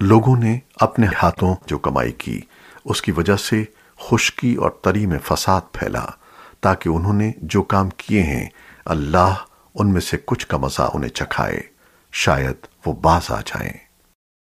لوگوں نے اپنے ہاتھوں جو کمائی کی، اس کی وجہ سے خشکی اور تری میں فساد پھیلا، تاکہ انہوں نے جو کام کیے ہیں، اللہ ان میں سے کچھ کا مزہ انہیں چکھائے۔ شاید وہ باز آ جائیں۔